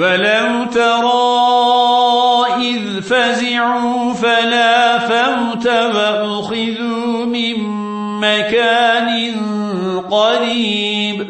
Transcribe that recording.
ولو ترى إذ فزعوا فلا فوت وأخذوا من مكان قريب.